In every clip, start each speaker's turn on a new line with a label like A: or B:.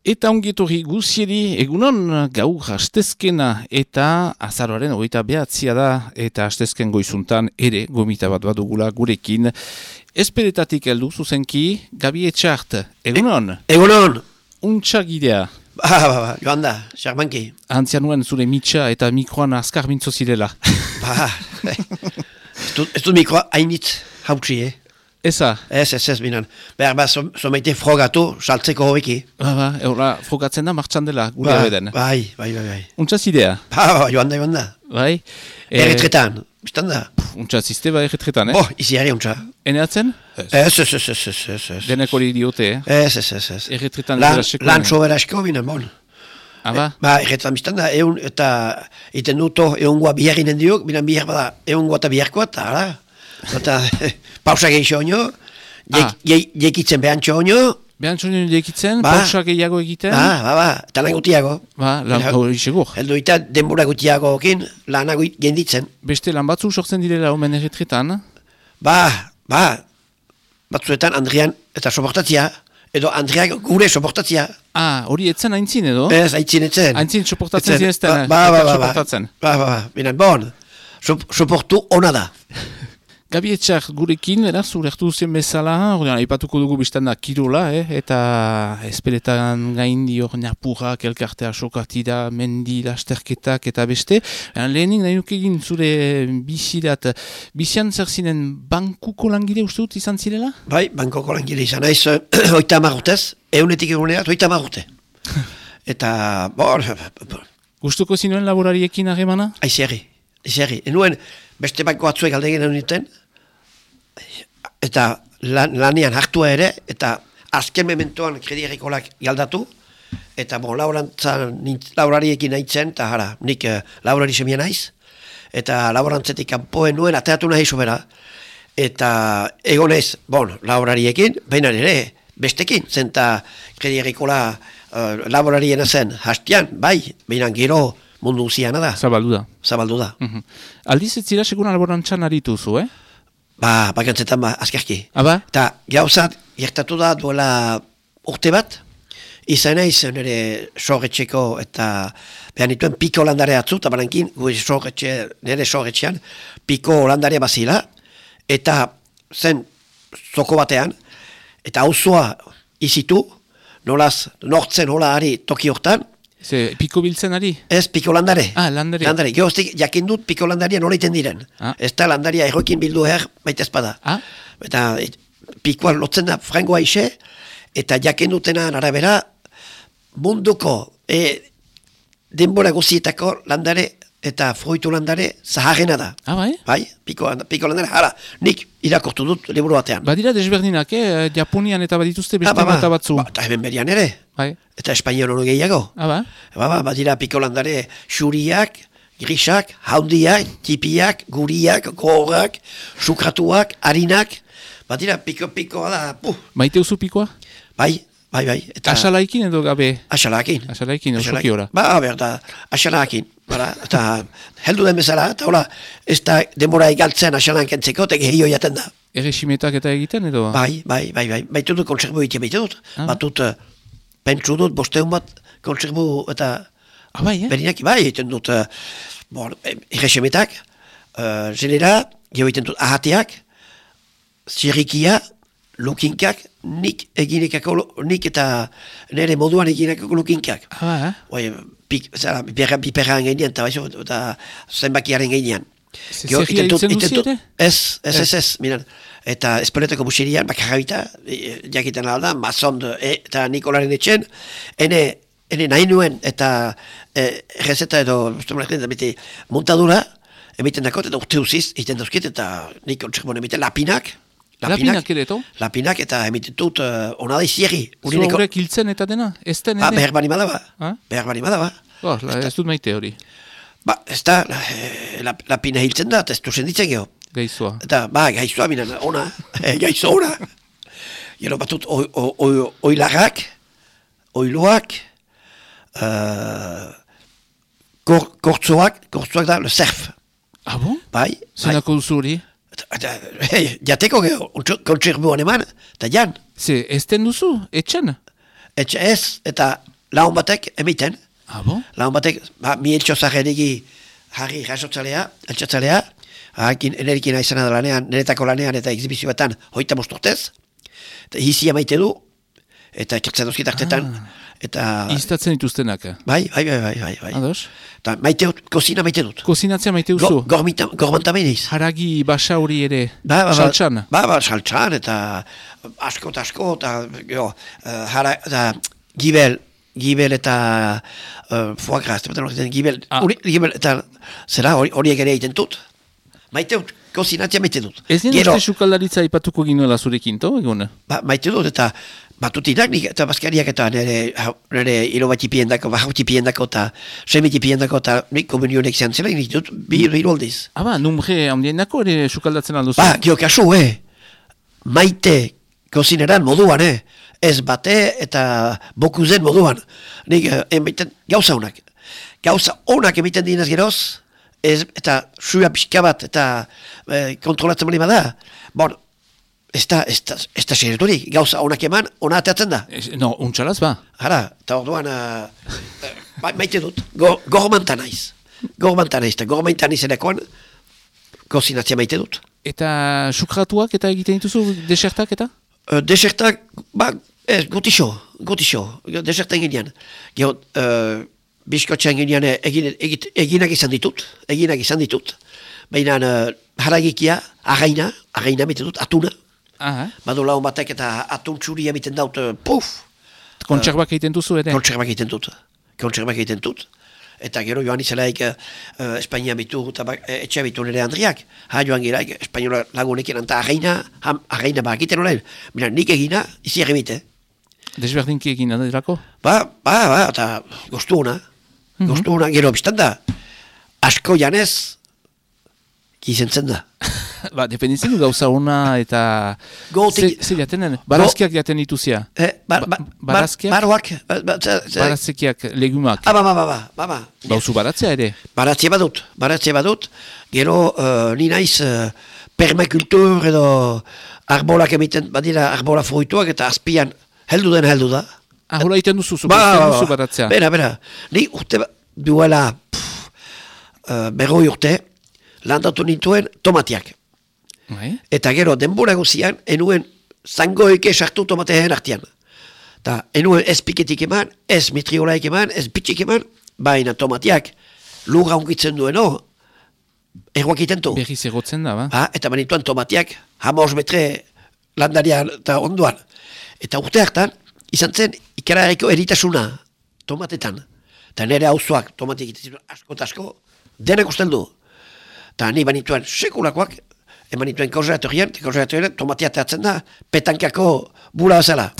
A: Eta ongetorri guzieri egunon gau hastezkena eta azaroaren hogeita behatzia da eta hastezken goizuntan ere gomita bat badugula gurekin. Esperetatik heldu zuzenki, Gabi Etxart, egunon?
B: E, egunon!
A: Untxagidea.
B: Ba, ba, ba, joan da, xarmanki.
A: Antzian nuen zure mitxa eta mikroan azkar mintzo zirela.
B: Ba, ez dut mikroa hainitz hautsi, eh?
A: Eza?
B: Ez, ez, ez, binan. Behar, ba, someite frogatu, saltzeko hobeki.
A: Ba, ba, eura, frogatzen da, martxan dela, gure
B: ba,
A: beden.
B: Bai, bai, bai, bai.
A: Untsaz idea?
B: Ba, ba, joan da, joan da.
A: Bai?
B: Erretretan, biztan da.
A: Untsaz izte ba erretretan, eh?
B: Bo, izi harri untsa.
A: Eneatzen?
B: Ez, ez, ez, ez, ez, ez.
A: Denek hori diote, eh?
B: Ez, ez, ez, ez.
A: Erretretan
B: Lan,
A: zera
B: lan sobera esko binan, bon.
A: Aba?
B: Ba, erretretan biztan da, eun, eta iten duto eungoa biharinen diok, binan bihar bada eungoa eta biharkoa, eta, ara. Eta, pausa gehiago
A: Ah.
B: jekitzen behan txoño.
A: Behan txoño jekitzen,
B: Ba.
A: pausa gehiago egiten.
B: Ba, ba, ba, eta lan gutiago.
A: Ba, lan hori segur.
B: Heldu eta denbora gutiago okin, lana genditzen.
A: Beste lan batzu sortzen direla omen erretretan.
B: Ba, ba, batzuetan Andrian eta soportatzia, edo Andriak gure soportatzia.
A: Ah, hori etzen aintzin edo?
B: Ez, aitzin etzen.
A: Aintzin soportatzen zinezten,
B: Ba, ba, ba, ba, ba.
A: soportatzen.
B: Ba, ba, ba, binan, bon, Sop- soportu ona da.
A: Gabi etxar gurekin, eraz, urertu zen bezala, ordean, aipatuko dugu biztan da kirola, eh? eta esperetan gaindi hor napurrak, elkartea sokatida, mendi, lasterketak eta beste. Eran, lehenik nahi egin zure bizidat, bizian zer zinen bankuko langile uste dut izan zirela?
B: Bai, bankoko langile izan naiz, eh, oita amarrutez, eunetik egunera, oita amarrute. Eta, bon,
A: Gustuko zinuen laborariekin harremana?
B: Aizerri, aizerri. Enuen, beste banko batzuek alde egin uniten, eta lan, lanian hartua ere, eta azken mementoan kredierikolak galdatu, eta bon, laborariekin nahitzen, eta jara, nik eh, laborari semia naiz, eta laborantzetik kanpoen nuen ateatu nahi sobera, eta egonez, bon, laborariekin, baina ere, bestekin, zenta kredierikola uh, laborariena zen, hastian, bai, baina gero mundu ziana da,
A: Zabaldu da.
B: zabaldu da.
A: Mhm. Aldiz ez zira segun laborantzan aritu zu, eh?
B: Ba, bakantzetan ba, azkarki.
A: Aba?
B: Eta gauzat, gertatu da duela urte bat, izan naiz nire sorretxeko eta behar nituen piko landare atzu, eta barankin, sorretxe, nire sorretxean, piko landare bazila, eta zen zoko batean, eta auzoa izitu, nolaz, nortzen hola ari toki hortan,
A: Ze, piko biltzen ari?
B: Ez piko landare.
A: Ah, landare.
B: Landare. Geoztik jakin dut piko landaria nola iten diren.
A: Ah.
B: Ez da landaria errokin bildu her baita espada.
A: Ah?
B: Eta et, pikoa lotzen da frangoa ise, eta jakin dutena arabera munduko e, denbora guzietako landare eta fruitu landare zaharrena da.
A: Ah, bai?
B: Bai, piko, piko landare, hala, nik irakortu dut liburu batean.
A: Badira desberdinak, eh? Japonian eta badituzte beste
B: Ah, ba, ba.
A: batzu.
B: Ba, eta hemen berian ere,
A: Bai?
B: eta espainian hori gehiago.
A: Ah, ba?
B: Ba, ba, badira piko landare xuriak, grisak, haundiak, tipiak, guriak, gorrak, sukratuak, harinak, badira piko-pikoa da, puh,
A: Maite uzu pikoa?
B: bai, bai, bai. Eta
A: Asalaikin edo gabe?
B: Asalakin.
A: Asalaikin, osoki ora.
B: Ba, berda, asalakin. Bara, eta heldu den bezala, eta hola, ez da denbora egaltzen asalan kentzeko, eta gehio jaten da.
A: Erresimetak eta egiten edo?
B: Bai, bai, bai, bai. Baitu dut konserbu egite baitu dut.
A: Ah.
B: Batut, uh, pentsu dut, bosteun bat konserbu eta
A: Ah, bai, eh?
B: Berinak, bai, egiten dut, uh, bon, irresemetak, uh, genera, geho egiten dut ahateak, zirrikia, lukinkak, nik eginekako, nik eta nire moduan eginekako lukinkak.
A: Ah, eh?
B: Oi, pik, zara, piperra, piperraan gainean, eta baizu, eta zenbakiaren gainean.
A: Duzu
B: dut-
A: ere?
B: Ez, ez, ez, ez, miran. Eta espoletako buserian, bakarrabita, e, jakiten alda, mazond, e, eta Nikolaren etxen, ene, ene nahi nuen, eta e, rezeta edo, beti, montadura, emiten dakot, eta urte uziz, egiten dauzkit, eta nik kontzerbon emiten lapinak,
A: Lapinak ere, eto?
B: lapinak, eta emiten dut, uh, ona da izierri. Urineko-
A: horrek hiltzen eta dena? Ez den
B: Ah,
A: ere?
B: behar bani badaba.
A: Ah?
B: Behar bani badaba.
A: Oh, la, ez dut maite hori,
B: Ba, ez da, eh, la, lapina hiltzen da, ez du senditzen geho.
A: gaizua.
B: Eta, ba, gaizua minan, ona, eh, gaizo ona. Gero batut, oi, oi, oi, oilarrak, oiloak, uh, kor, kortzoak, kortzoak da, le surf,
A: Ah, bon?
B: bai? bai.
A: Zenako duzu hori?
B: Jateko geho, kontserbuan eman, eta jan.
A: Ze, ez den duzu, etxen?
B: Etxe ez, eta laun batek emiten,
A: Ah, bon?
B: laun batek, ba, mi eltxozak edigi jarri jasotzalea, eltsatzalea, hakin enerikin aizena da lanean, niretako lanean eta exhibizioetan hoita mosturtez, eta hizia maite du, eta ekertzen duzkit artetan, eta...
A: Iztatzen dituztenak. eh?
B: Bai, bai, bai, bai, bai, bai.
A: Ados?
B: Eta maite dut, kozina maite dut.
A: Kozinatzea maite
B: Go,
A: duzu?
B: gormita- gormanta behiz.
A: Haragi basa hori ere,
B: Ba, ba, ba,
A: saltxan?
B: Ba, ba, saltxan, eta asko asko, eta, jo, uh, jara, eta gibel, gibel eta uh, foie gras, eta baten gibel,
A: Ah.
B: hori- gibel, eta zera hori- horiek ere egiten dut. Maite dut, kozinatzea maite dut.
A: Ez nien uste sukaldaritza ipatuko ginuela zurekin, to, egun?
B: ba, maite dut, eta batutinak, nik, eta bazkariak eta nire, nire ilo bat tipien dako, ba, hau tipien dako, eta semi tipien dako, eta nik komunionek zean zela, nik dut, bi hiru aldiz.
A: Ah, ba, numre handienako ere sukaldatzen alduzu?
B: Ba, gio kasu, eh? Maite kozineran moduan, eh? Ez bate eta bokuzen moduan. Nik, eh, emaiten gauza honak. Gauza honak emiten dinez geroz, ez, eta suia pixka bat, eta eh, kontrolatzen bali bada. Bon, ez da, ez da, ez da sereturik. Gauza honak eman, ona ateatzen da.
A: Ez- No, untxalaz, ba?
B: Hara, eta orduan, uh, uh, maite dut, go, gormanta naiz. Gormanta naiz, eta gormanta naiz erakoan, kozinatzea maite dut.
A: Eta sukratuak eta egiten dituzu desertak eta?
B: Uh, desertak, ba, ez, gutixo, gutixo, desertan ginean. Gero, uh, biskotxean ginean eh, egin, egit, eginak izan ditut, eginak izan ditut. Baina uh, haragikia, arraina mite dut, atuna.
A: Ah,
B: Badu laun batek eta atun txuria miten daut, uh, puf,
A: kontserbak egiten duzu ere?
B: kontserbak egiten dut. Kontserbak egiten dut. Eta gero joan izelaik uh, Espainia bitu eta ba, eh, etxe bitu nire Andriak. Ha joan giraik Espainola lagunekin anta arreina, ham, arreina ba egiten olen. Mira, nik egina, izi egimite.
A: Desberdinki egin adelako?
B: Ba, ba, ba, eta goztu hona. Goztu hona, gero biztan da. Asko janez, gizentzen da.
A: ba, dependitzen du gauza ona eta...
B: Gotik-
A: Ze, ze jatenen? Barazkiak jaten dituzia?
B: Eh, ba, ba,
A: Ba-
B: ba,
A: barazkiak?
B: Baroak, ba, ba, ze- ze-
A: Barazkiak, legumak.
B: Ah, ba, ba, ba, ba, ba, ba.
A: Bauzu baratzea ere?
B: Baratzea badut, baratzea badut, gero uh, ni naiz uh, permakultur edo arbolak emiten, badira arbola fruituak eta azpian heldu den heldu da.
A: Ah, hola iten duzu, zuko
B: Ba,
A: iten
B: ba,
A: duzu
B: ba.
A: baratzea.
B: Bera, bera, ni urte ba- duela pff, uh, berroi urte, landatu nituen tomatiak.
A: Bai?
B: Eta gero, denbora guzian, enuen zangoike sartu tomateen artean. Ta, enuen ez piketik eman, ez mitriolaik eman, ez bitxik eman, baina tomatiak lurra unkitzen dueno, erroak itentu.
A: Berriz egotzen da, ba?
B: Ha, eta manituan tomatiak, hamos metre landarian eta onduan. Eta urte hartan, izan zen ikarareko eritasuna tomatetan. Eta nire hauzoak tomatik egiten asko eta asko, denak usteldu. Eta ni banituen sekulakoak, eman nituen konservatorian, eta konservatorian tomatia teatzen da, petankako bula bezala.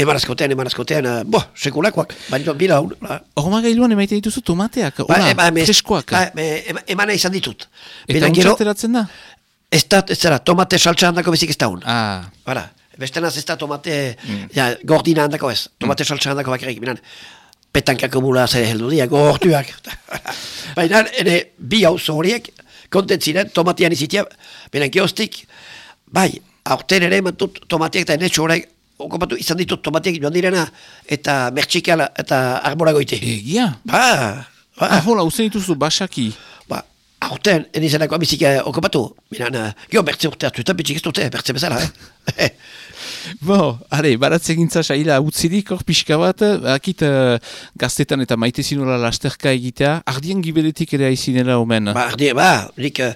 B: eman askotean, eman askotean, uh, bo, sekulakoak, banituen bila hon. Ba,
A: Horma gailuan emaite dituzu tomateak, hola,
B: eba, me-
A: freskoak.
B: ba, ema- emana izan ditut.
A: eta untxateratzen da?
B: ez da, ez zara, tomate saltsa handako bezik ez da hon.
A: Ah,
B: Hala, bestenaz ez da tomate, ja, gordina handako ez, tomate saltsa handako bakarrik, minan, petankako bula zer heldu dira, gortuak. Baina, ere, bi hauzo horiek, kontent ziren, tomatian izitia, minan, geostik, bai, aurten ere ematut tomateak eta enetxo horrek, okupatu izan ditut tomateak joan direna, eta mertxikala, eta arboragoite.
A: egia?
B: Ba, ba,
A: Ah, hola, uzen dituzu basaki.
B: ba, aurten, enizenako amizika okupatu, minan, uh, gio, bertze urte hartu, eta ez dute, bertze bezala, eh?
A: Bo, are, baratze gintza saila utzirik hor pixka bat, akit uh, gaztetan eta maite zinula lasterka egitea, ardien gibeletik ere aizinela omen.
B: Ba, ardi, ba, nik, uh,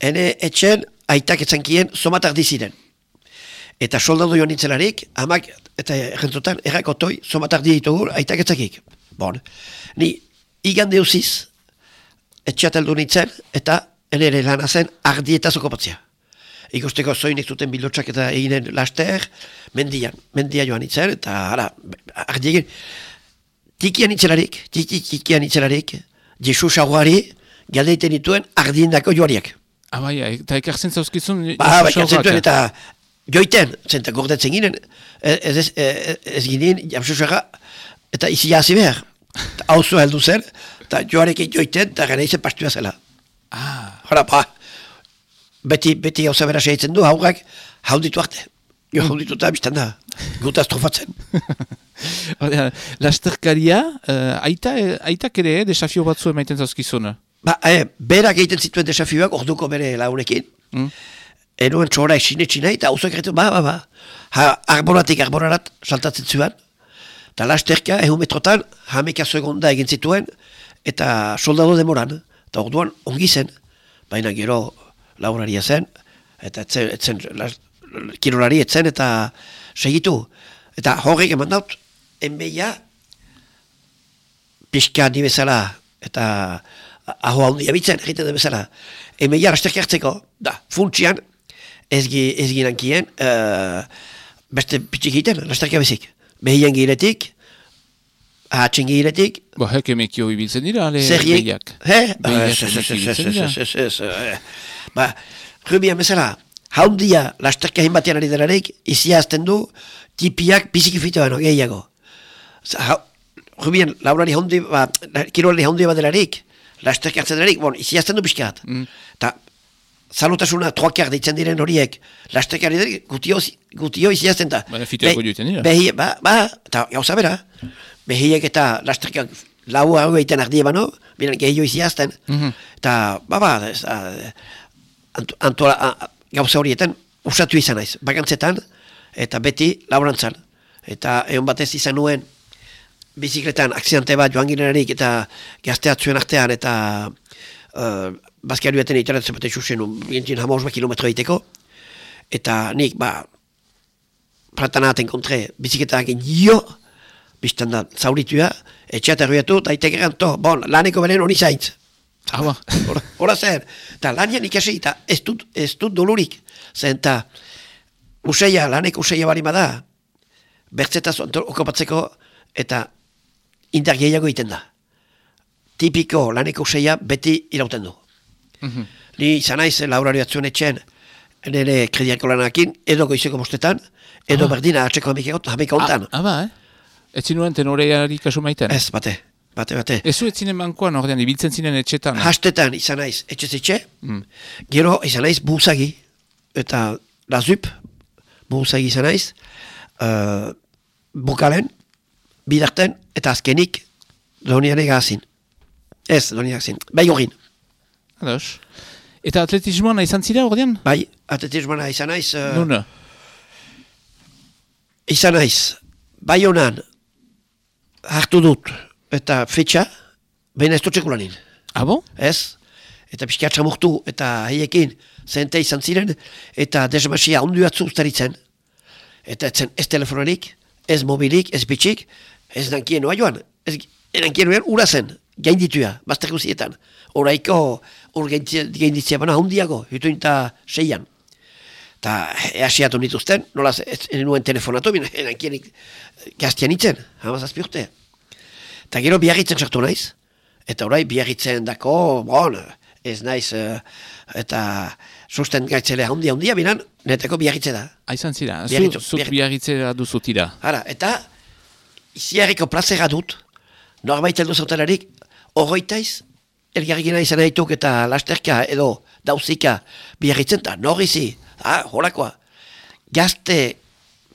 B: ene etxen, aitak etzankien, somat ardi ziren. Eta soldadu joan nintzelarik, amak, eta errentzotan, errakotoi, somat ardi ditugu, aitak etzakik. Bon, ni, igande usiz, etxeat heldu nintzen, eta ene ere lana zen, ardi eta zokopatzea. Ikusteko zoinik zuten bilotxak eta eginen laster, mendian, mendia joan nintzen, eta ara, ardi egin, tikian nintzelarik, tiki, tikian nintzelarik, Jesus aguari, galdeiten dituen ardiendako joariak.
A: Bai, eta ekartzen zauzkizun...
B: Ba,
A: Josu
B: zentuen
A: Saurrak.
B: eta joiten, zenta gordetzen ginen, ez, ez, ez, ez ginen, jamsusaga, eta izi jazi behar. Hau zu heldu zen, eta joarekin joiten, eta gana izen pastua zela.
A: Ah,
B: Hora, ba, beti, beti hau zabera segitzen du, haurrak, hau ditu arte. Jo, dituta, biztan da, gutaz trofatzen.
A: Lasterkaria, uh, aita, aitak ere, eh, desafio batzu emaiten zauzkizuna.
B: Ba, eh, berak egiten zituen desafioak orduko bere launekin.
A: Mm.
B: Enuen txora esine txina eta hauzak egiten, ba, ba, ba. Ha, arboratik arborarat saltatzen zuen. Eta lasterka, ehun metrotan, hameka segonda egin zituen, eta soldado demoran. Eta orduan, ongi zen. Baina gero, lauraria zen, eta etzen, etzen las, kirolari etzen, eta segitu. Eta horrek eman daut, enbeia, pixka ni bezala, eta aho handia bitzen, egiten den bezala. Enbeia lasterka hartzeko, da, funtsian, ezgi, ezgi nankien, uh, beste pitzik egiten, lasterka bezik. Behien giretik, ahatzen giretik,
A: Ba, hek emekio ibiltzen dira, ale
B: Zerriek,
A: behiak.
B: he?
A: Behiak
B: Ez, ez, eh. Ba, rubian bezala, haundia lasterka batean ari delarik, izia azten du, tipiak biziki fitoan gehiago. Za, hau- Rubian, laurari haundi, ba, kirolari haundi bat delarik, lasterka hartzen delarik, bon, izia azten du pixkat.
A: Mm.
B: Ta, salutasuna troakar deitzen diren horiek, lasterka ari delarik, gutio, gutio izia azten da.
A: Baina fitoako
B: Be-
A: joiten dira.
B: Behi, ba, ba, eta gauza bera, behiek eta lasterkak lau hau egiten ardie bano, bilan gehiago iziazten,
A: Mhm.
B: eta, ba, ba, ez, a, anto, antola, a, gauza horietan, usatu izan naiz, bakantzetan, eta beti laurantzan. Eta egon batez izan nuen, bizikletan aksidante bat joan ginenarik eta gazteatzuen artean eta uh, bazkariueten itaratzen bat esusen gintzen hamaus bat kilometro egiteko eta nik ba platanaten kontre bizikletak jo biztan da zauritua etxeat erruiatu eta itekeran to bon laneko beren honi zaintz
A: ba.
B: Hora- Hora zen, eta lanian ikasi, eta ez dut, ez dut dolurik. Zen, eta useia, lanek useia bari bada, bertzetaz onto- okopatzeko, eta indar gehiago egiten da. Tipiko laneko useia beti irauten du.
A: Mhm.
B: Ni izan naiz, laurari atzuen etxen, nire krediako lanakin, edo goizeko bostetan, edo
A: Ah.
B: berdina atzeko hamika hontan.
A: Ah, ah, ba, eh? Ez zinuen tenoreari kasu maiten?
B: Ez, bate, bate, bate.
A: Ez zu ez zinen bankoan, ordean, ibiltzen zinen etxetan.
B: Hastetan izan naiz etxez etxe,
A: Mm.
B: gero izan naiz buzagi, eta lazup, buzagi izan naiz, uh, bukalen, bidarten, eta azkenik, donian egazin. Ez, donian egazin, bai horin,
A: Ados. Eta atletismoan izan zira, ordean?
B: bai, atletismoana izan naiz, uh,
A: Nuna.
B: izan naiz, bai honan, hartu dut, eta fetxa, baina ez dut sekulanin.
A: Ah, bon?
B: ez? Eta pixka txamurtu eta haiekin zente izan ziren, eta desmasia ondu atzu ustaritzen. Eta etzen ez telefonarik, ez mobilik, ez bitxik, ez nankien oa joan. Ez nankien oan ura zen, gainditua, bazter guzietan. Horaiko ur gainditzea bana hundiago, jutuin eta seian. Eta easiatu nituzten, nola ez nuen telefonatu, bina nankienik gaztian itzen, hamazazpi urte. Eta gero biarritzen sartu naiz, eta orai biarritzen dako, bon, ez naiz, eh, eta susten gaitzele handia handia binan, neteko biarritze da.
A: Ah, izan zira. Zu,
B: Biarritzu,
A: zuk
B: biarritzu.
A: biarritzera duzu tira.
B: Hara, eta iziarriko plazera dut, norbait heldu zautelarik, horroitaiz, elgarrikina izan haituk eta lasterka edo dauzika biarritzen, eta norrizi, ah, horakoa, gazte,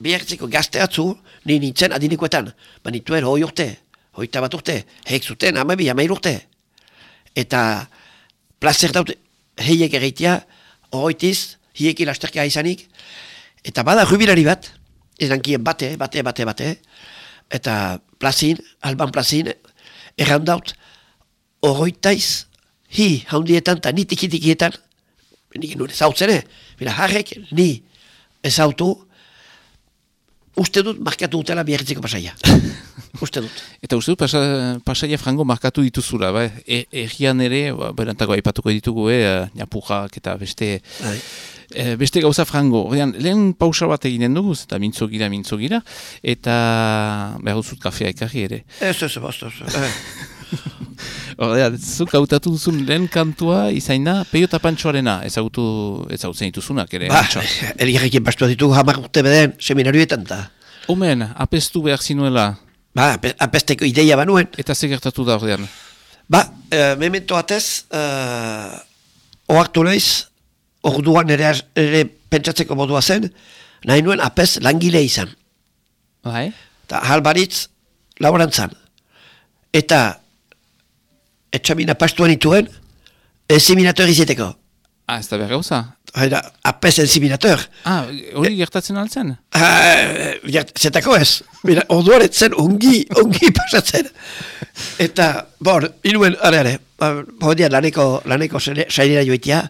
B: biarritzeko gazte atzu, ni nintzen adinekoetan, ba nituen hoi urte, hoita bat urte, heik zuten, amabi, amair urte. Eta plazer daut, heiek erreitea, horroitiz, hieki lasterka izanik, eta bada rubilari bat, ez dankien bate, bate, bate, bate, eta plazin, alban plazin, errandaut, horroitaiz, hi, haundietan, eta ni tikitikietan, nik nuen ezautzen, eh? Mira, harrek, ni ezautu, uste dut markatu dutela biarritzeko pasaia. uste dut.
A: Eta uste dut, pasa, pasaia frango markatu dituzula, ba? E, egian ere, ba, berantako aipatuko ditugu, eh, napujak eta beste,
B: Bai.
A: e, beste gauza frango. Ordean, lehen pausa bat eginen dugu, eta mintzo gira, mintzo gira, eta behar duzut kafea ekarri ere.
B: Ez, ez, ez, ez, ez.
A: Ordean, zuk hautatu duzun lehen kantua izain da, peio eta pantxoarena, ezagutu, ezagutzen dituzunak ere.
B: Ba,
A: antxa.
B: elgarrekin bastu ditugu hamar urte beden seminarioetan da.
A: Omen, apestu behar zinuela,
B: Ba, ape- apesteko ideia banuen.
A: eta ze gertatu da ordean.
B: Ba, e, memento atez, e, ohartu naiz, orduan ere, ere pentsatzeko modua zen, nahi nuen apez langile izan.
A: Bai?
B: Eta halbaritz laborantzan. Eta etxamina pastuan ituen, enziminator izeteko.
A: Ah, ez da behar gauza.
B: Haida, apez enziminator.
A: Ah, hori gertatzen altzen?
B: Ah, jart- zetako ez. Mira, orduan etzen ongi, ongi pasatzen. Eta, bon, inuen, are, are, hodian laneko, laneko sene- sainera joitia,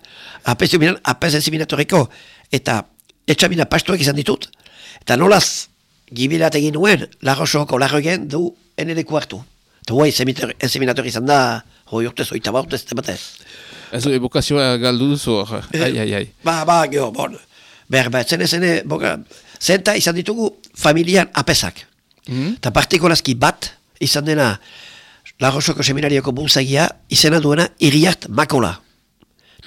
B: apez, minan, apez enziminatoreko, eta etxamina pastuak izan ditut, eta nolaz, gibilat egin nuen, lagosoko lagoen du eneleku hartu. Eta guai, enziminator izan da, hoi urtez, oita ba urtez, batez.
A: Ez du evokazioa galdu duzu hor. Ai, ai, ai.
B: Ba, ba, geho, bon. Behar, zene, zene, boga, zenta izan ditugu familian apesak. Eta partikolazki bat, izan dena, Lagosoko seminarioko bultzagia, izena duena iriart makola.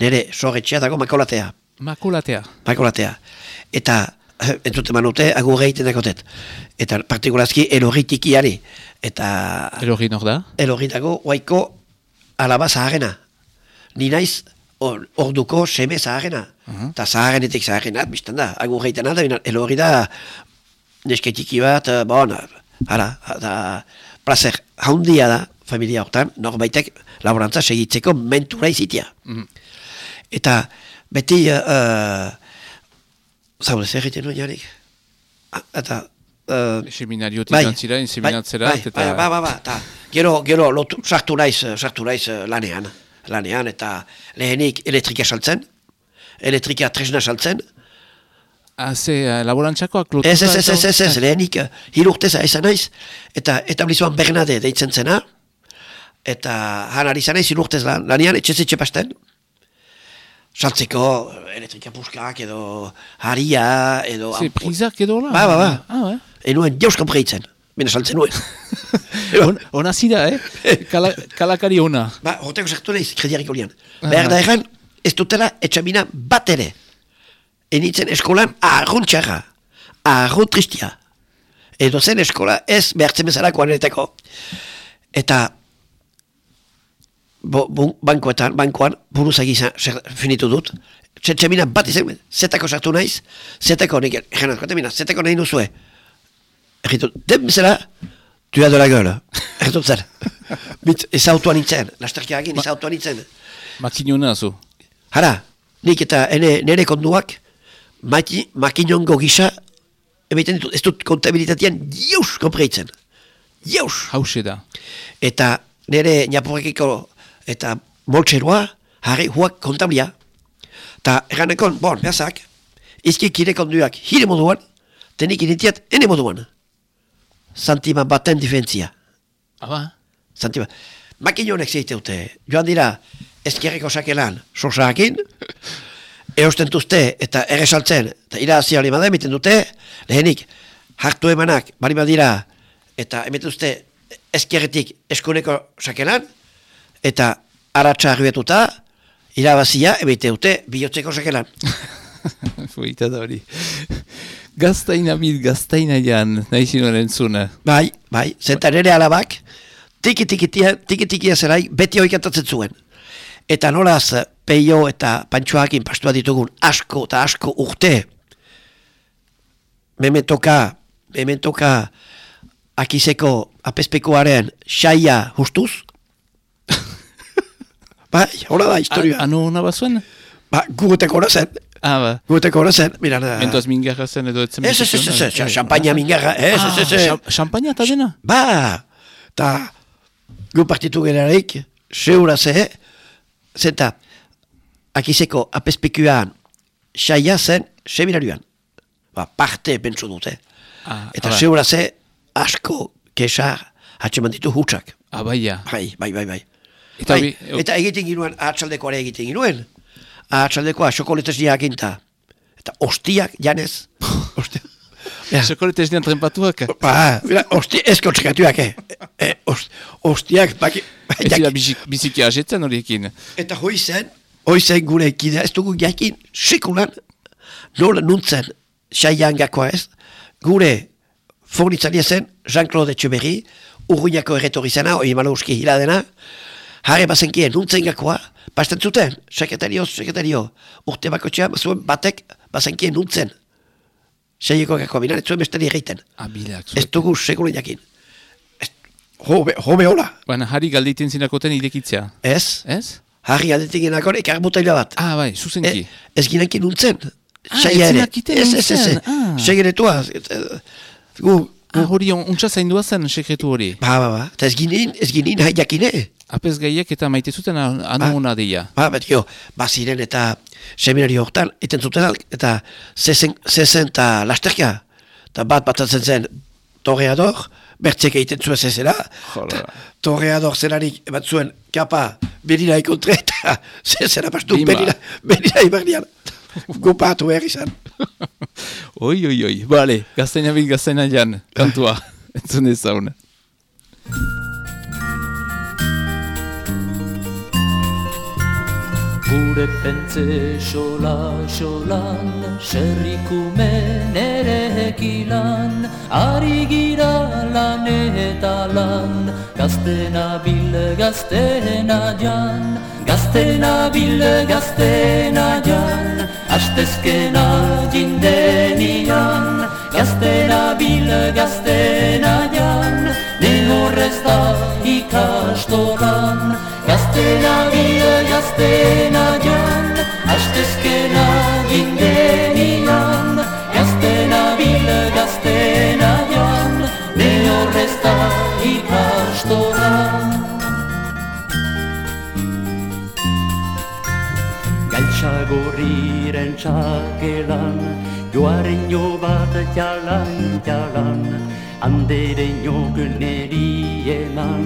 B: Nere, sorretxea dago makolatea.
A: Makulatea.
B: Makolatea. Eta, entzute manute, agur egiten dakotet. Eta partikolazki elorritikiari. Eta
A: Elorri nor da?
B: elorri dago, oaiko alaba zaharena. Ni naiz or- orduko seme zaharena. Eta zaharenetik zaharenat, biztan da, agur egiten da, elorri da nesketiki bat, bon, hala, da, placer haundia da, familia hortan, norbaitek laborantza segitzeko mentura izitia.
A: Mhm.
B: Eta beti, uh, uh, zaure, zer egiten nuen janik? Ah, Eta, uh,
A: Seminariotik
B: Bai,
A: antzira,
B: bai,
A: inseminatzerat,
B: bai,
A: eta...
B: Ba, ba, ba, ta, gero, gero, lotu, sartu naiz, eh, sartu naiz eh, lanean, lanean, eta lehenik elektrika saltzen, elektrika tresna saltzen,
A: Ah, ze, uh, laborantzakoak lotuta...
B: ez, ez, ez, ez, ez, ez,
A: eta-
B: lehenik eh, hiru urteza izan naiz, eta etablizuan Bernade deitzen zena, eta han ari izan naiz hiru urtez lan, lanean, etxe etxe pasten, saltzeko eh, elektrika puskak, edo haria, edo...
A: Ze, prizak edo la?
B: Ba, ba, ba.
A: Ah, bai.
B: Enuen jaus konpreitzen, bena saltzen nuen.
A: On, ona zida, eh? Kala, kalakari ona.
B: Ba, horteko sartu nahiz, krediarik olian.
A: Ah.
B: Behar da egan, ez dutela etxamina bat ere. Enitzen eskolan arruntxarra, arrunt tristia. Edo zen eskola ez behartzen bezalakoan ereteko. Eta bo, bu, bankoetan, bankoan, buruzagi izan, finitu dut. Txetxamina bat izan, zetako sartu naiz, zetako nik, egan mina, zetako nahi nuzue. Erritu, den bezala, tu de la gueule. Erritu zer. Bit, ez autoan nintzen, lasterkiagin ez autoan nintzen.
A: Makinona zu.
B: Hara, nik eta ene, nere konduak, maki, makinongo gisa, emaiten ditut, ez dut kontabilitatean jaus konpreitzen. Jaus!
A: Hause da.
B: Eta nere napurrekiko eta moltseroa, jarri huak kontablia. Ta eganekon, bon, behazak, izki kire konduak hire moduan, tenik identiat ene moduan. Santima baten difentzia.
A: Aba?
B: Santima. Makinonek zeite dute, joan dira, ezkerreko sakelan, sosakin, eosten duzte eta erresaltzen, eta irazi hori bada emiten dute, lehenik, hartu emanak, bali badira, eta emiten duzte ezkerretik eskuneko sakelan, eta aratsa arribetuta, irabazia emite dute bihotzeko sakelan.
A: Fuita da hori. Gaztaina bit, gaztaina jan, nahi zinuen entzuna.
B: Bai, bai, zenta nire alabak, tiki tiki tiki zerai, beti hori kantatzen zuen. Eta nolaz, peio eta pantxoakin pastua ditugun asko eta asko urte, mementoka, mementoka akizeko apezpekoaren xaia justuz, bai, hola da historia.
A: Anu hona bazuen?
B: Ba, guguteko hori zen,
A: Ah, ba.
B: guguteko hori zen, mira,
A: Mentoaz mingarra zen edo etzen
B: Ez, ez, ez, ez, ez, champaña mingarra, ez, ez, ez, ez.
A: Ah, Champaña eta dena?
B: Ba, eta gu partitu gerarik, seura ze, zeta, akizeko apezpekuan xaia zen seminarioan. Ba, parte pentsu dute.
A: Ah,
B: Eta
A: aba.
B: seura ze, asko, kesar, hatxeman ditu hutsak.
A: Ah, baia.
B: Bai, bai, bai, bai.
A: Eta
B: bai,
A: bi-
B: eta egiten ginuen, ahatsaldekoa ere egiten ginuen. Ahatsaldekoa xokoletesnia aginta. Eta ostiak, janez. Ostia. Ja.
A: Xokoletez dian trempatuak?
B: Ba, mira, osti, ezko txekatuak, eh? E, ost, ostiak, baki,
A: Ez dira bizik- biziki ajetzen horiekin.
B: eta hoi zen, hoi zen gure ekidea, ez dugu jakin, sekulan, nola nuntzen, xaian gakoa ez, gure fornitzalia zen, Jean-Claude Etxeberri, urruñako erretorri zena, hoi malauski hiladena, Hare bazenkien, nuntzen gakoa, pasten zuten, sekretario, sekretario, urte bako txea, zuen batek bazenkien nuntzen. Seiko gako binan, ez zuen besteri egiten.
A: Abilak,
B: Ez dugu sekulun jakin. Ez, hobe, hobe hola.
A: Baina harri galdeiten zinakoten irekitzea.
B: Ez,
A: Ez?
B: harri aldetik genakon ekar botaila bat.
A: Ah, bai,
B: E,
A: zuzenki.
B: ez ginenkin untzen.
A: Ah, ez
B: ere.
A: zinakiten
B: Ez, ez, ez,
A: untzen, ah.
B: Segeretua. Gu,
A: Ah, hori, on- untsa zaindua zen sekretu hori.
B: ba, ba, ba. Eta ez ginen, ez ginen hai jakine.
A: Apez gaiek eta maite zuten an- anu ona deia.
B: Ba, bet jo, baziren eta seminario hortan, eten zuten eta zezen, zezen eta lasterka. Eta bat batatzen zen torreador, bertzek egiten zuen zezera. Torreador zelarik bat zuen kapa berira ikontre eta zezera bastu
A: Bimba.
B: berira, berira iberdian. Gupatu behar izan.
A: Oi, oi, oi. Bale, gaztaina bit gaztaina jan, kantua. Entzun ezaun.
C: Gure pentze xola xolan, serrikumen ere ekilan, ari gira lan eta lan, gaztena bil gaztena jan, gaztena bil gaztena jan, astezkena jindenian, gaztena bil gaztena jan, ne horrez da ikastolan, Gaztena bile gaztena jan, astezkena gindenian. Txakelan, joaren jo bat jalan, jalan, handeren jo gülnerienan,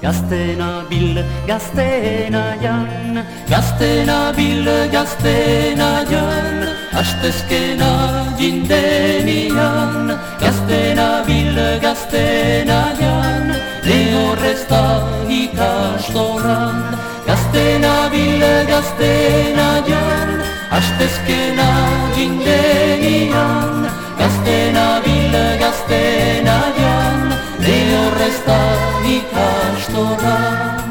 C: gaztena bil, gaztena jan, gaztena bil, gaztena jan, astezkena jindenian, gaztena bil, gaztena jan, ne horrez da ikastoran, Gaztena bil, gaztena jan, astezkena jindenian. Gaztena bil, gaztena jan, ne horrez da ikastoran.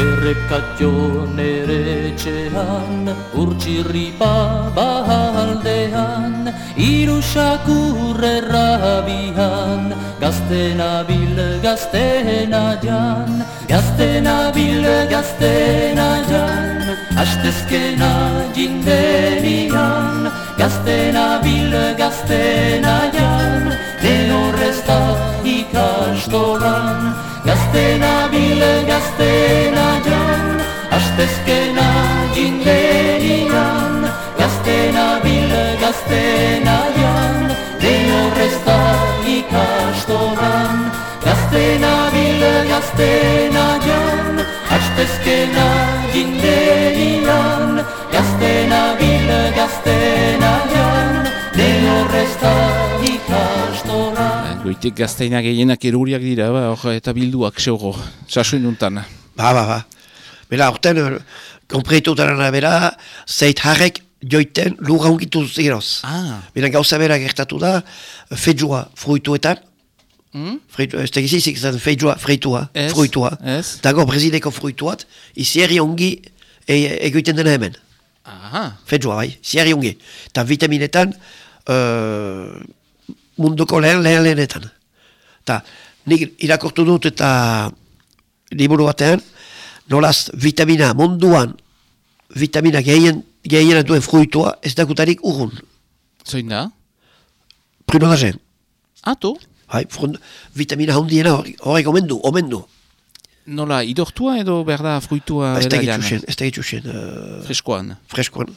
C: Errekatio nere etxean, urtsirripa bahaldean, irusakur errabian, gaztena bil, gaztena jan, gaztena bil, gaztena jan, astezkena jindenian, gaztena bil, gaztena jan, ne horrez da ikastolan, gaztena bil, gaztena jan, astezkena jindenian, gaztena bil, gaztena jan, ne horrez da ikastolan, gaztena bil, gaztena horrez da ikastolan.
A: Goitek gaztaina gehienak eruriak dira, ba, hor, eta bilduak seuro, sasuin untan.
B: Ba, ba, ba. Bela, orten, kompreitutaren bera, zeit harrek joiten lurra ungitu ziroz.
A: Ah.
B: Bera, gauza bera gertatu da, fejua fruituetan,
A: Hmm?
B: Fritu, ez tegizizik zen fejua fritua,
A: Ez,
B: fruitua. Dago brezileko fruituat, izieri ongi e, egoiten dena hemen.
A: Aha.
B: Fejua, bai, izieri ongi. Eta vitaminetan, uh, munduko lehen lehen lehenetan. Eta nik irakortu dut eta liburu batean, nolaz vitamina munduan, vitamina gehien, gehiena duen fruitua, ez dakutarik urrun.
A: Zoin da?
B: Pruno da zen.
A: Ato?
B: Bai, frund, vitamina handiena horrek horrek omendu, omendu.
A: Nola, idortua edo berda fruitua
B: Ez da
A: beraian?
B: ez da gitzuzen, uh,
A: Freskoan.
B: freskoan.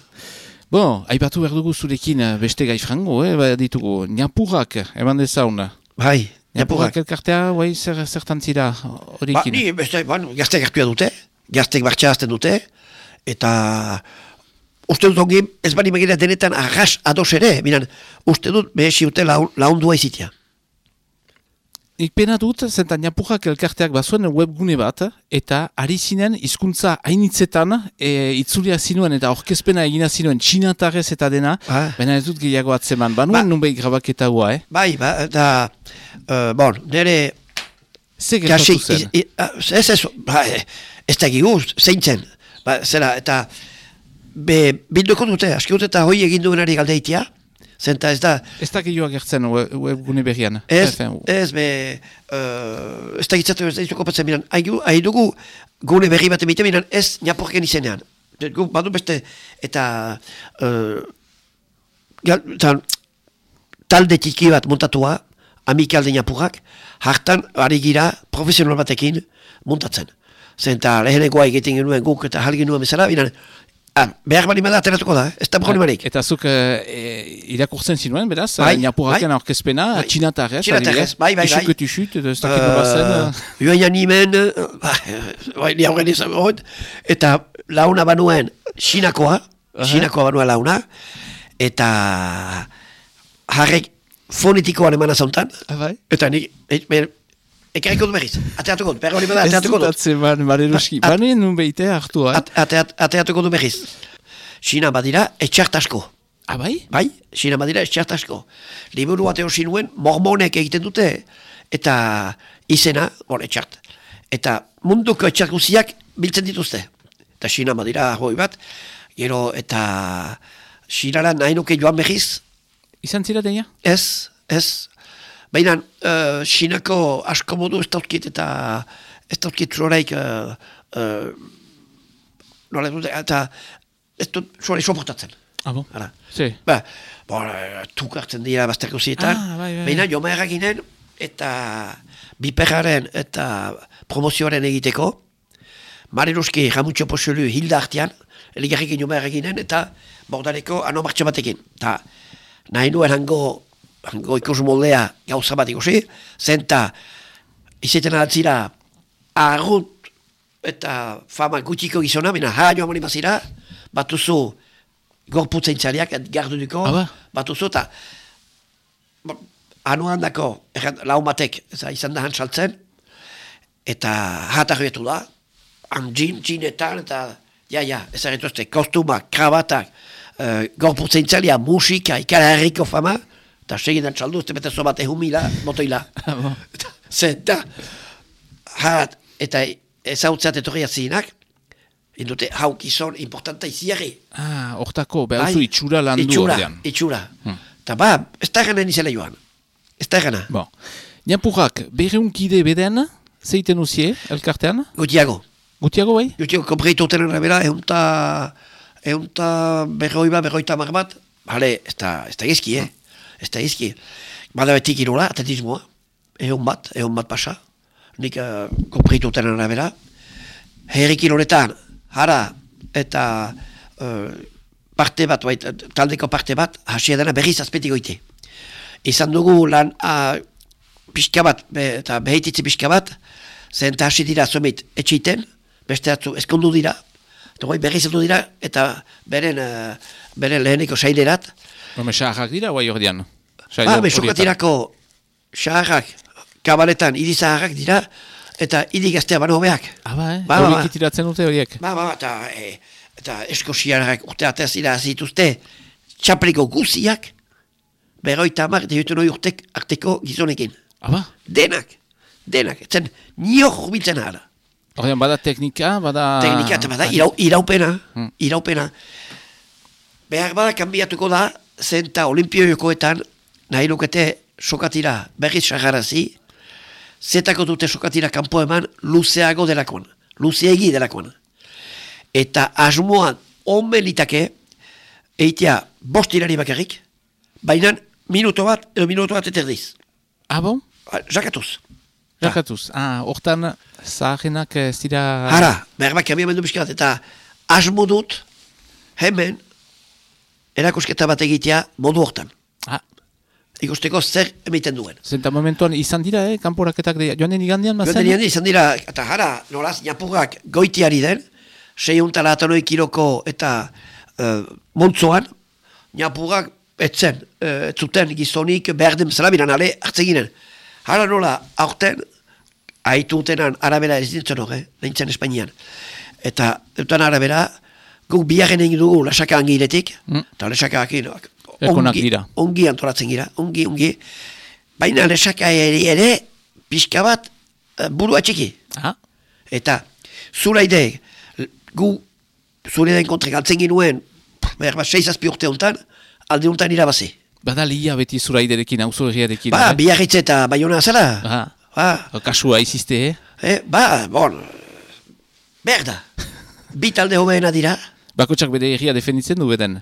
A: Bon, aipatu behar dugu zurekin eh, beste gai frango, eh, ba, ditugu, niapurrak, eman dezaun.
B: Bai,
A: Niapurrak elkartea, bai, zer, zertan zira
B: Ba,
A: horrekin.
B: ni, beste, ban, gazteak hartua dute, gazteak martxa azten dute, eta uste dut ongi, ez bani megira denetan arras ados ere, minan, uste dut behesi ute laun, laundua izitia.
A: Nik pena dut, zenta niapurrak elkarteak bazuen webgune bat, eta ari zinen hizkuntza hainitzetan, e, itzulia zinuen eta orkezpena egina zinuen txinatarrez eta dena,
B: Ah.
A: baina ez dut gehiago atzeman. Banuen
B: Ba-
A: ba. nunbait grabaketa hua, eh?
B: Bai, ba, eta, uh, bon, nire
A: Ze gertatu zen?
B: i- a, ez ez, ba, eh, ez da giguz, zeintzen. Ba, zera, eta be, bilduko dute, aski dute eta hoi egin duenari galdeitia, zenta ez da,
A: Ez da gehiago agertzen web- webgune berrian.
B: Ez, ez, be, uh, ez da gitzatu ez da gitzatu kopatzen miran. Hai dugu gune berri bat emite miran ez napurken izenean. Gu, badu beste, eta, uh, gal, eta talde tiki bat montatua, amikalde napurrak, hartan ari gira profesional batekin montatzen. Zenta lehenekoa egiten genuen guk eta halgin nuen bezala, binan, ah, behar bali bada ateratuko da, ez da problemarik.
A: Eta zuk eh, e, irakurtzen zinuen, beraz,
B: Bai,
A: Napuraken
B: bai.
A: aurkezpena,
B: Bai.
A: txinatarrez,
B: Txinatarrez, bai, bai, bai.
A: Isuketu xut, edo ez dakit nola zen.
B: Uh, Joan animen, bai, ni aurren izan behot, eta launa banuen Xinakoa. Xinakoa banuen launa, eta harrek fonetikoan emana zauntan,
A: Ah, bai?
B: eta ni, e, ber, ekarriko du berriz, ateatuko dut, berro hori bada,
A: Ez
B: ateatuko
A: dut
B: dut,
A: atze, ban, Bareruski.
B: At-
A: Banuen nun behite hartu, eh?
B: At- ateat- ateatuko du berriz. Xina badira, etxartasko.
A: Ah, bai?
B: Bai, Xina badira etxartasko. Liburu bat eosin nuen, mormonek egiten dute, eta izena, hor etxart. Eta munduko etxart guziak biltzen dituzte. Eta Xina badira hoi bat, gero eta Xinara nahi nuke joan behiz,
A: Izan zira deia?
B: ez, ez. Baina, uh, Xinako asko modu ez dauzkit eta ez dauzkit zoraik, uh, uh, nola eta ez dut zore soportatzen.
A: Ah, bon?
B: Hala.
A: Sí.
B: Ba, bo, eh, tuk hartzen dira bazterko zietan.
A: Ah, bai, bai.
B: Baina joma eraginen eta biperraren eta promozioaren egiteko. Mariruski Ramutxo Posolu hilda artean, eligarrikin joma eraginen eta bordareko ano martxa batekin. Ta, nahi nuen hango, hango ikus moldea gauza bat ikusi, zenta izaten altzira arrunt eta fama gutxiko gizona, bina ha joan bazira, batuzu gorputzen txariak, gardu duko,
A: ba.
B: batuzu, eta bo, anuan dako, erran, lau batek, eza, izan da saltzen, eta hatarrietu da, han jin, jinetan, eta, ja, ja, ez erretuzte, kostumak, krabatak, uh, gorputzen txalia, musika, ikara herriko fama, eta segin antxaldu, ez bete zo bat ehumila, motoila. Zenta, hat, eta ezautzat etorri atzinak, indute, hau gizon importanta iziarri.
A: Ah, hortako, behar zu itxura landu
B: itxura,
A: ordean.
B: itxura.
A: Hmm.
B: Eta ba, ez da gana nizela joan. Ez da gana.
A: Bon. Nianpurrak, berreunkide beden, zeiten uzie, elkartean?
B: Gutiago.
A: Gutiago bai?
B: Gutiago, kompreitu uten arabera, eunta, eunta berroi bat, berroita mar bat, bale, ez da, ez da gizki, eh? Ez da gizki. Bada betik irola, atletismoa, egun bat, egun bat pasa. Nik uh, kompreitu uten arabera. Herri kiloretan, hara, eta uh, parte bat, bait, taldeko parte bat, hasia dena berriz azpetiko ite. Izan dugu lan uh, pixka bat, be, eta behititzi pixka bat, zen eta hasi dira zomit etxeiten, beste atzu eskondu dira, eta goi berriz dira, eta beren, uh, beren leheneko sailerat,
A: Home, saharrak dira, guai ordean. Saio
B: ba,
A: horietan.
B: besokatirako saharrak, kabaletan, idi zaharrak dira, eta idi gaztea bano hobeak.
A: Ah, ba, eh?
B: Ba, ba, ba.
A: Horiek itiratzen dute horiek.
B: Ba, ba, eta, e, eta eskosiarrak urte arteaz dira zituzte txapliko guziak, berroita hamar, deitu noi urtek arteko gizonekin.
A: Ah, ba?
B: Denak, denak, etzen niok jubiltzen ara.
A: Ordean, bada teknika, bada...
B: Teknika eta bada, irau, iraupena,
A: Hmm.
B: iraupena. Behar bada kanbiatuko da, zenta olimpioiokoetan, nahi lukete sokatira berriz sagarazi, zetako dute sokatira kanpo eman luzeago delakoan, luzeegi delakoan. Eta asmoan onben litake, eitea bostirari bakarrik, baina minuto bat, edo minuto bat eterdiz.
A: Ah, bon?
B: Jakatuz.
A: Jakatuz. Ah, hortan, zaharenak ez dira...
B: Hara, behar bak kamio mendu bizkat, eta asmo dut, hemen, erakusketa bat egitea modu hortan.
A: Ah,
B: Ikusteko zer emiten duen.
A: zenta momentuan izan dira, eh? Kanporaketak de... Joan den igandian,
B: Joan
A: mazen?
B: denean izan dira, eta jara, nolaz, napurrak goitiari den, seiuntala atanoi kiloko eta uh, montzoan, napurrak etzen, uh, etzuten gizonik behar den bezala biran ale hartzeginen. Hara nola, aurten, haitu utenan arabera ez dintzen hor, eh? Leintzen Espainian. Eta, dutan arabera, guk biharren egin dugu lasaka angiletik,
A: Mm.
B: eta lasaka akin,
A: Ekonak
B: ongi,
A: dira.
B: ongi antolatzen gira, ongi, ongi. Baina lesaka ere, ere pixka bat, eh, burua txiki.
A: Ah,
B: Eta, zura ide, l- gu zure den kontra galtzen ginuen, behar bat, seiz azpi urte honetan, alde honetan irabazi.
A: Bada lia beti zuraiderekin, auzo herriarekin.
B: Ba,
A: eh?
B: biarritze eta baiona zela.
A: Ah,
B: Ba,
A: kasua izizte, eh?
B: eh, ba, bon, behar da. Bi talde hobeena dira,
A: Bakotsak bere herria defenditzen du beden.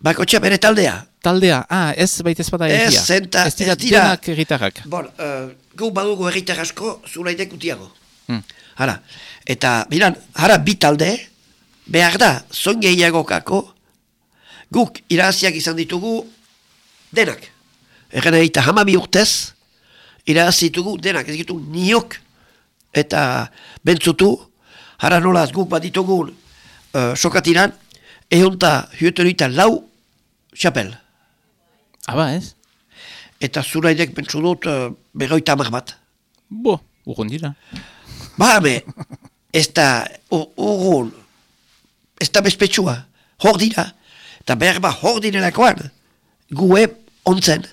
B: Bakotxa bere taldea.
A: Taldea, ah, ez baita ez bada
B: Ez,
A: herria.
B: zenta-
A: ez dira
B: ez dira.
A: denak herritarrak.
B: Bon, uh, gu badugu erritar asko, zulaidek utiago.
A: Hmm.
B: Hara, eta, bilan, hara bi talde, behar da, zoin gehiagokako, guk iraziak izan ditugu denak. Erren egita hamabi urtez, irazi ditugu denak, ez gitu niok, eta bentzutu, hara nolaz guk bat ditugun uh, sokatiran, ehunta hiotenuita lau xapel.
A: Aba, ez?
B: Eta zuraidek bentsu dut uh, berroita hamar bat.
A: Bo, urrun dira.
B: Ba, me, ez da, urgun, ez da bezpetsua, hor dira, eta behar ba hor direlakoan, gue ontzen,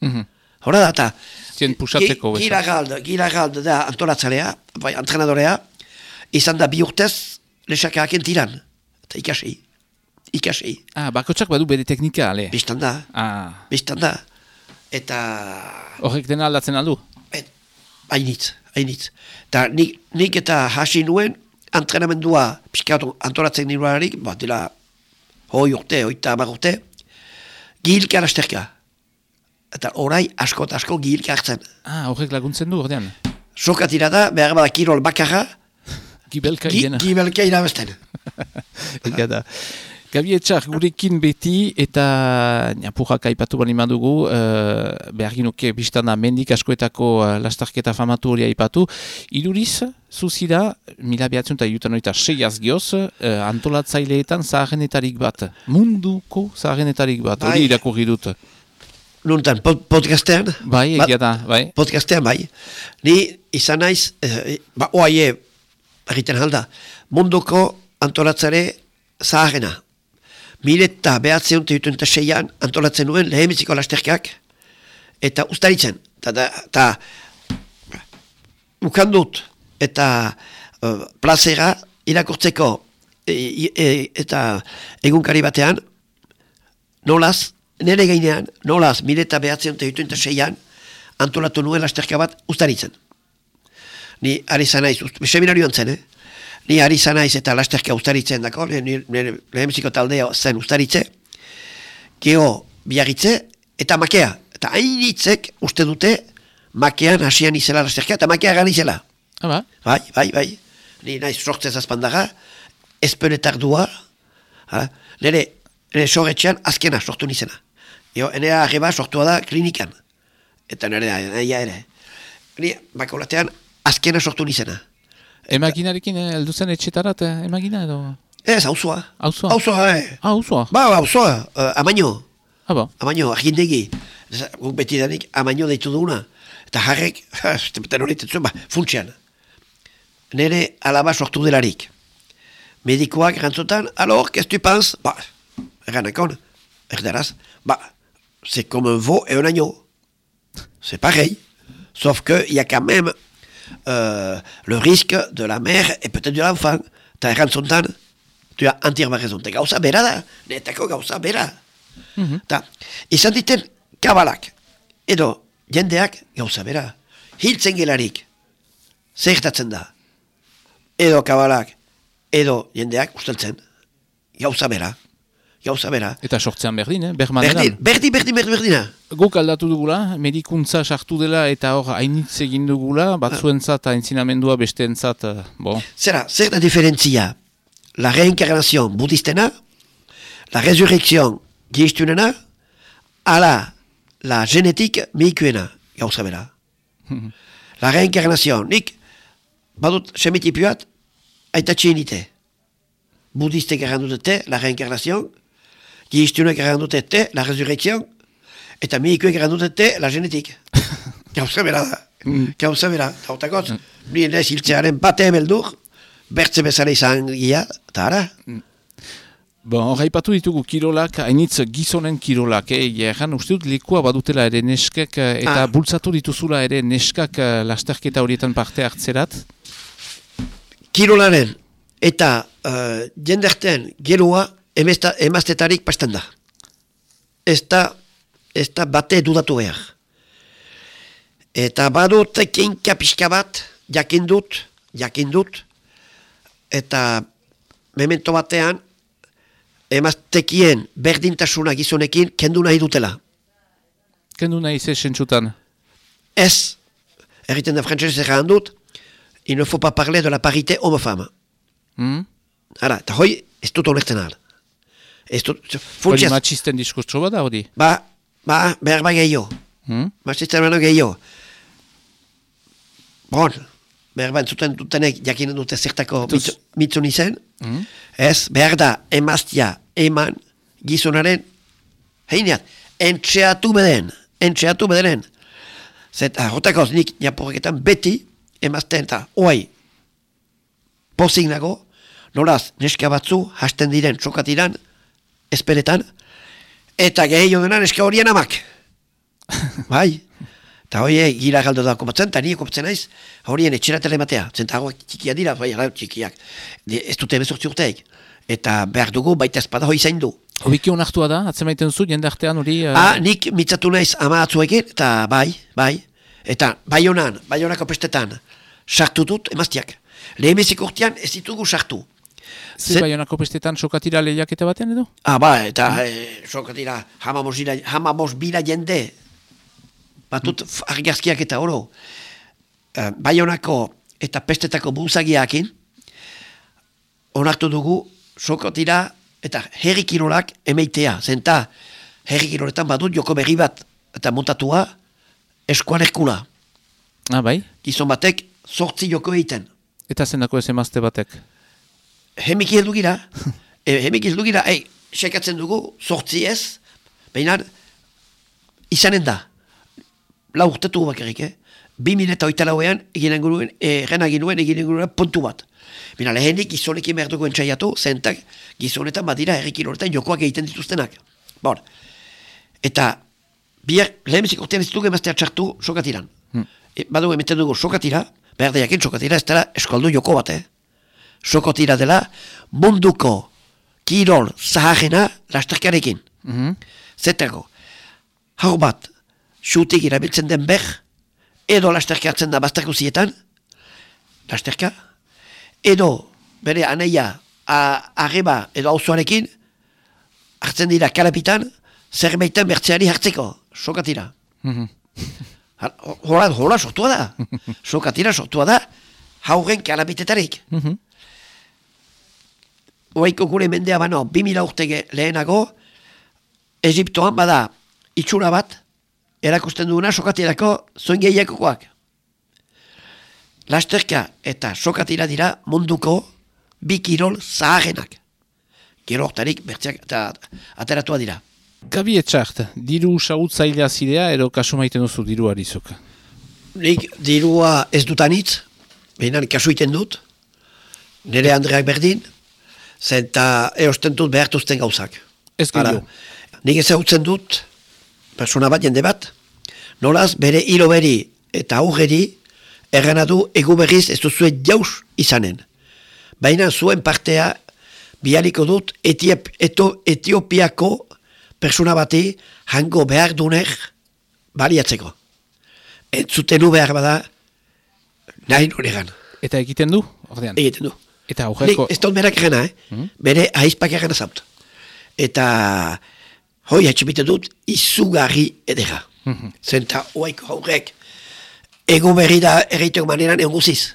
A: Mhm.
B: hora da, eta
A: Zien pusatzeko
B: Gi-
A: beza.
B: Gira galde da antolatzalea, bai, entrenadorea, izan da bi urtez lesakaken tiran, eta ikasi, ikasi,
A: Ah, bakotsak badu bere teknika, ale.
B: biztan da,
A: Ah,
B: biztan da, eta
A: horrek dena aldatzen aldu.
B: Et, hainitz, hainitz. Ta nik, nik eta hasi nuen entrenamendua pixkatu antolatzen niruarik, bat dela hoi urte, hoita hamar urte, gihilka lasterka. Eta orai asko eta asko gihilka hartzen.
A: Ah, horrek laguntzen du, ordean.
B: Sokatira da, behar bada kirol bakarra,
A: Gibelka
B: gi,
A: idena.
B: gibelka irabazten.
A: Egia da. Gabi etxar gurekin beti eta napurrak aipatu bali madugu, uh, behar ginuke biztana mendik askoetako uh, lastarketa famatu hori aipatu. Iduriz, zuzira, mila behatzen eta jutan oita seiaz gioz, uh, antolatzaileetan zaharenetarik bat. Munduko zaharenetarik bat.
B: Bai.
A: Hori irakurri dut.
B: Nuntan, pod, podcastean,
A: Bai,
B: Ba-
A: egia da, bai.
B: podcastean bai. Ni izan naiz, eh, ba, oaie, egiten halda, munduko antolatzare zaharena. Mire eta behatzen dituen eta seian antolatzen nuen lehenbiziko lasterkak eta ustaritzen. Ta, ta, ta ukan dut eta uh, plazera irakurtzeko e, e, eta egunkari batean nolaz, nire gainean, nolaz, mire eta behatzen dituen eta seian antolatu nuen lasterka bat ustaritzen. Ni ari zanaiz, seminarioan zen, eh? Ni ari zanaiz eta lasterka ustaritzen dako, nire lehemziko taldea zen ustaritze, geho biarritze eta makea. Eta hainitzek uste dute makean hasian izela lasterka eta makea gan izela.
A: Ah, ba?
B: Bai, bai, bai. Ni naiz sortzez azpandaga, ezpenetar dua, nire, nire sorretxean azkena sortu nizena. Jo, enea arreba sortua da klinikan. Eta nire da, ere. Ni, bakolatean, azkena sortu nizena.
A: Emaginarekin eh, heldu zen etxetarat eh, emagina edo?
B: Ez, hauzoa.
A: Auzoa?
B: Hauzoa, eh.
A: Ah.
B: Ba, hauzoa, uh, amaino.
A: Ah, ba.
B: Amaino, argindegi. Guk beti danik amaino deitu duguna. Eta jarrek, estepetan hori tetzuen, ba, funtsean. Nere alaba sortu delarik. Medikoak erantzutan, alors, qu'est-ce que tu penses Ba, erranakon, erdaraz, ba, c'est comme un veau et un agneau. C'est pareil. Sauf que il y a quand même euh, le risque de la mère et peut-être de l'enfant. Ta errantzutan, tu as entièrement raison. Te gauza bera da, netako gauza bera. Ta, izan diten kabalak, edo jendeak gauza bera. Hiltzen gelarik, zertatzen da. Edo kabalak, edo jendeak usteltzen. Gauza bera. Gauza bera.
A: Eta sortzean berdin, eh? Bermaneran.
B: Berdin, berdin, berdin, berdin, berdina.
A: Guk aldatu dugula, medikuntza sartu dela eta hor hainitz egin dugula, batzuentzat aintzinamendua besteentzat, eh, bon.
B: Zera, zer da diferentzia? La reencarnación budistena, la resurrección giestunena, ala la genetik mihikuena, gauza bera. la reencarnación, nik, badut semitipioat, aitatxien ite. Budistek errandutete, la reencarnación, giestunek errandutete, la resurrección, eta mihikuek errandutete, la genetik. Gauza bera da. Gauza bera. Tautakotz, ni nez hiltzearen bate beldur, bertze bezala izan gia, eta ara.
A: Bon, hor haipatu ditugu kirolak, hainitz gizonen kirolak, eh? Erran uste dut lekua badutela ere neskak, eh, eta
B: Ah.
A: bultzatu dituzula ere neskak eh, lasterketa horietan parte hartzerat.
B: Kirolaren Eta uh, jenderten geroa emazta, emaztetarik pasten da. Ez da, ez da bate dudatu behar. Eta badut kinka pixka bat, jakin dut, jakin dut, eta memento batean, emaztekien berdintasuna gizonekin kendu nahi dutela.
A: Kendu nahi ze sentsutan.
B: Ez, erriten da frantzesez erran dut, il ne faut pas parler de la parité homo-femme.
A: Hmm?
B: Hala, eta hoi, ez dut onertzen ahal. Ez dut,
A: Hori
B: funtsiaz,
A: matxisten diskurtso bat da hori.
B: ba, ba, behar ba gehiago.
A: Hmm?
B: Mastizten bano gehiago. Bon, behar ba entzuten dutenek jakinen dute zertako mitzu- mitzun izen.
A: Hmm?
B: Ez, behar da, emaztia, eman, gizonaren, heineat, entxeatu beden, entxeatu bederen. Zeta, jotakoz, nik japurreketan beti, emazten eta, oai, pozik nago, nolaz, neska batzu, hasten diren, txokatiran, esperetan, eta gehiago dena neska horien amak. bai, eta hori gira galdo da komatzen, eta nire komatzen naiz, horien etxeratele matea, zentagoak txikiak dira, bai, ala, txikiak, Di- ez dute bezortzi urteik, eta behar dugu baita espada hoi zain du.
A: Hobiki onartua da, atzemaiten zu, jende artean hori... eh,
B: Ah, nik mitzatu naiz ama atzuekin, eta bai, bai, eta bai honan, bai honako pestetan, sartu dut emaztiak. Lehemezik urtean ez ditugu sartu.
A: Ze baionako pestetan sokatira lehiaketa batean edo?
B: Ah, ba, eta eh, sokatira hamamos, ira, hamamos bira jende, batut mm. argazkiak eta oro, eh, baionako eta pestetako buzagiakin, onartu dugu sokatira eta herri kirolak emeitea, zenta herri kiroletan badut joko berri bat eta montatua eskualerkula.
A: Ah, bai?
B: Gizon batek sortzi joko egiten.
A: Eta zendako ez emazte batek.
B: Hemiki heldu gira, e, hemiki heldu gira, ei, sekatzen dugu, sortzi ez, baina izanen da, lau urtetu bakarrik, eh? Bi mila eta oita lauean, eginen guruen, erren aginuen, eginen guruen puntu bat. Bina lehenik gizonekin behar dugu entxaiatu, zentak gizonetan badira herrikiroletan jokoak egiten dituztenak. Bon. Eta, bihar, lehemezik urtean ez dugu emaztea txartu sokatiran.
A: Hmm.
B: E, badugu emeten dugu sokatira, behar da jakin sokatira, ez dela eskoldu joko bat, eh? Sokotira dela munduko kirol zaharrena lasterkarekin.
A: Mhm.
B: Zetako, hau bat, xutik irabiltzen den ber, edo lasterka hartzen da bastakuzietan, lasterka, edo bere anaia a- arreba edo auzoarekin, hartzen dira kalapitan, zerbaiten bertzeari hartzeko, sokatira.
A: Mhm.
B: Ha- Hola, hola sortua da. Sokatira sortua da, haugen kalapitetarik.
A: Mhm.
B: Oaiko gure mendea bano, 2000 urte lehenago, Egiptoan bada itxura bat, erakusten duena sokatirako zoin gehiakokoak. Lasterka eta sokatira dira munduko bi kirol zaharenak. Gero hortarik bertzeak eta ateratua dira.
A: Gabi etxart, diru sautzailea zidea, ero kasu maiten duzu diru arizok.
B: Nik dirua ez dutanitz, behinan kasu iten dut, nire Andreak berdin, zenta eosten dut behartuzten gauzak.
A: Ez gehiago.
B: Nik ezagutzen dut, persona bat, jende bat, nolaz bere hilo beri eta aurreri errana du egu berriz ez duzue jaus izanen. Baina zuen partea bialiko dut Etiop, eto, Etiopiako persona bati hango behar duner baliatzeko. Entzutenu behar bada nahi nuregan.
A: Eta egiten du, ordean.
B: Egiten du.
A: Eta aurreko...
B: ez dut berak egena, eh? Bere aizpak egena zaut. Eta hoi atxipite dut izugarri edera. Zenta oaiko haurek ego berri da erreiteko maneran egon guziz.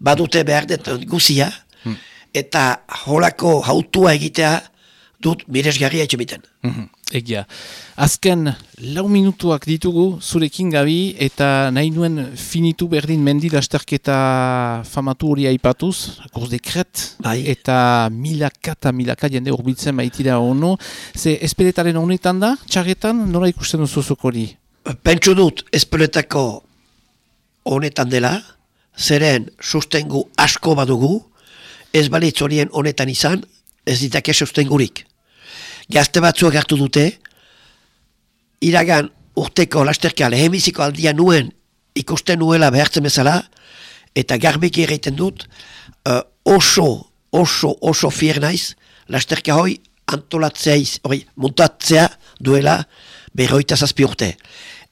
B: Badute behar dut guzia eta holako hautua egitea dut miresgarria atxipiten.
A: Mhm, Egia. Azken lau minutuak ditugu zurekin gabi eta nahi nuen finitu berdin mendi lasterketa famatu hori aipatuz, akuz dekret,
B: Bai.
A: eta milaka eta milaka jende urbiltzen baitira ono. Ze esperetaren honetan da, txarretan, nola ikusten duzuzuk hori?
B: Pentsu dut espeletako honetan dela, zeren sustengu asko badugu, ez balitz horien honetan izan, ez ditake sustengurik. Gazte batzuek hartu dute, iragan urteko lasterka lehemiziko aldia nuen ikusten nuela behartzen bezala, eta garbiki egiten dut, eh, oso oso, oso fier naiz, lasterka hoi antolatzea, iz, hori, montatzea duela berroita zazpi urte.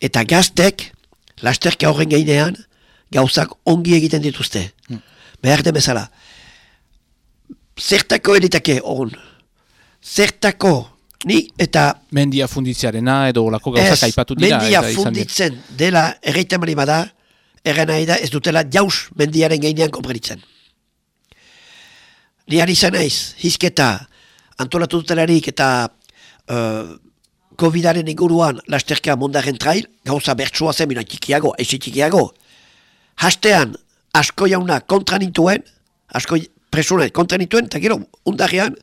B: Eta gaztek, lasterka horren gainean, gauzak ongi egiten dituzte.
A: Hmm.
B: Behar den bezala. Zertako eritake hon? Zertako, ni eta
A: Mendia funditziarena edo olako gauzak aipatu dira.
B: mendia
A: eta izan
B: funditzen dela erreiten bali bada, erren da ez dutela jaus mendiaren gainean konprenitzen. Ni izan naiz, hizketa antolatu dutelarik eta uh, COVID-aren inguruan lasterka mondaren trail, gauza bertsua zen, mina txikiago, ezi txikiago. Hastean, asko jauna kontra nintuen, asko presuna kontra nintuen, eta gero, undarrean,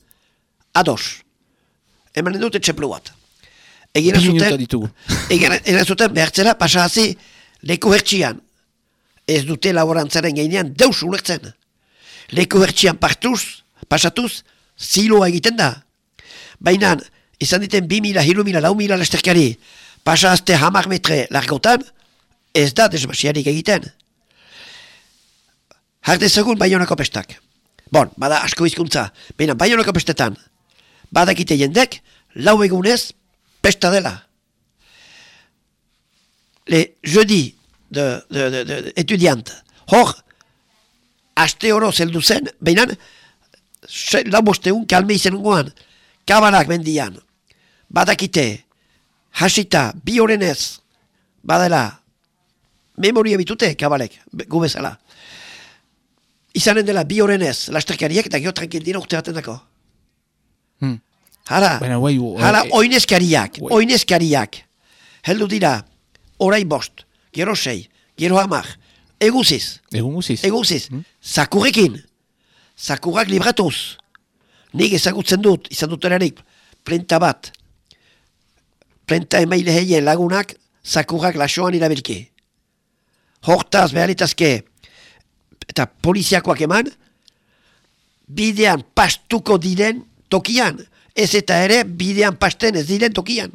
B: ados. Emanen dute txeplu bat. Egin zuten,
A: ditugu.
B: Egan zuten behartzera pasahazi leku hertxian. Ez dute laborantzaren gainean deus ulertzen. Leku hertxian partuz, pasatuz, ziloa egiten da. Baina, izan diten bi mila, hiru mila, lau mila lasterkari, pasahazte hamar metre largotan, ez da desmasiarik egiten. Hardezagun baionako pestak. Bon, bada asko hizkuntza, baina baionako pestetan, badakite jendek, lau egunez, pesta dela les jeudi de, de, de, de, étudiante. Hor, aste oro zeldu zen, behinan, labosteun kalme izen ungoan, kabalak mendian, badakite, hasita, bi horrenez, badela, memoria bitute kabalek, gu bezala. Izanen dela bi horrenez, lasterkariak, eta gero tranquil dira urte baten dako.
A: Hmm.
B: Hala,
A: Baina, guai, u-
B: hala
A: eh,
B: oinezkariak,
A: Ui.
B: oinezkariak, heldu dira, orain bost, gero sei, gero hamar, eguziz,
A: Egun guziz.
B: eguziz, zakurrekin, zakurrak libratuz, nik ezagutzen dut, izan dut erarik, plenta bat, plenta emaile heien lagunak, zakurrak lasoan irabilki. Hortaz behalitazke, eta poliziakoak eman, bidean pastuko diren tokian, ez eta ere bidean pasten ez diren tokian.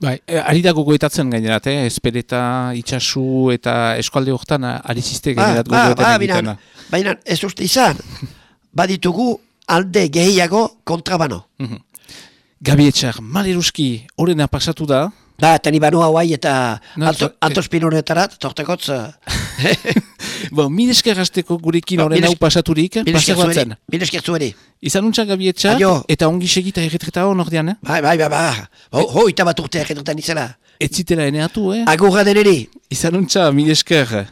A: Bai, eh, ari da gogoetatzen gainerat, eh? Espereta, itxasu eta eskualde hortan eh, ari ziste
B: Ba,
A: gainerat
B: ba,
A: gogoetan
B: ba,
A: egiten.
B: baina, ez uste izan, baditugu alde gehiago kontrabano.
A: Mhm. Gabi etxar, maleruski, horrena pasatu da,
B: Ba, eta ni banoa guai eta
A: No,
B: Anto,
A: to-
B: Antos Pinonetarat, tortekotz, eh,
A: bon, minesker hasteko gurekin horren
B: mil
A: hau
B: esker-
A: pasaturik,
B: esker
A: pasagoatzen.
B: mil esker zueri.
A: Izan untxak Gabi etxar,
B: Aio.
A: eta ongi segita erretreta hon ordean, eh?
B: Bai, bai, bai, bai, ho, ho, eta bat urte erretan izela.
A: Ez zitela eneatu, eh?
B: Agurra deneri.
A: Izan untxa, minesker.